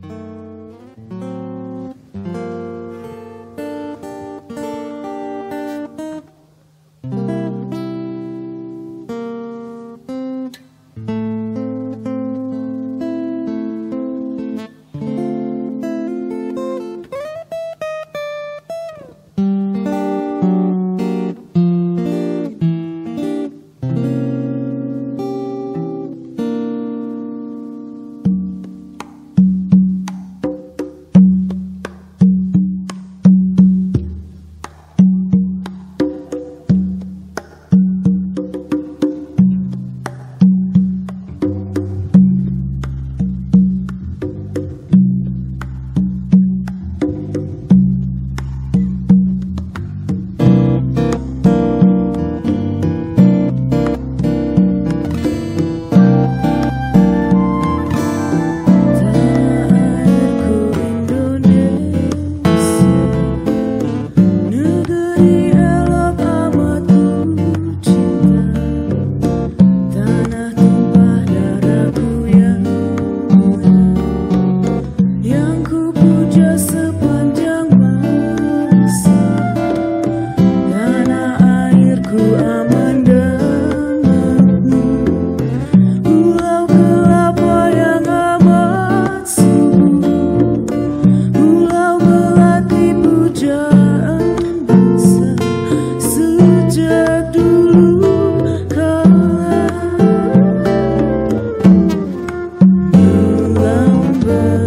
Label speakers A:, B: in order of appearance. A: Thank you. remember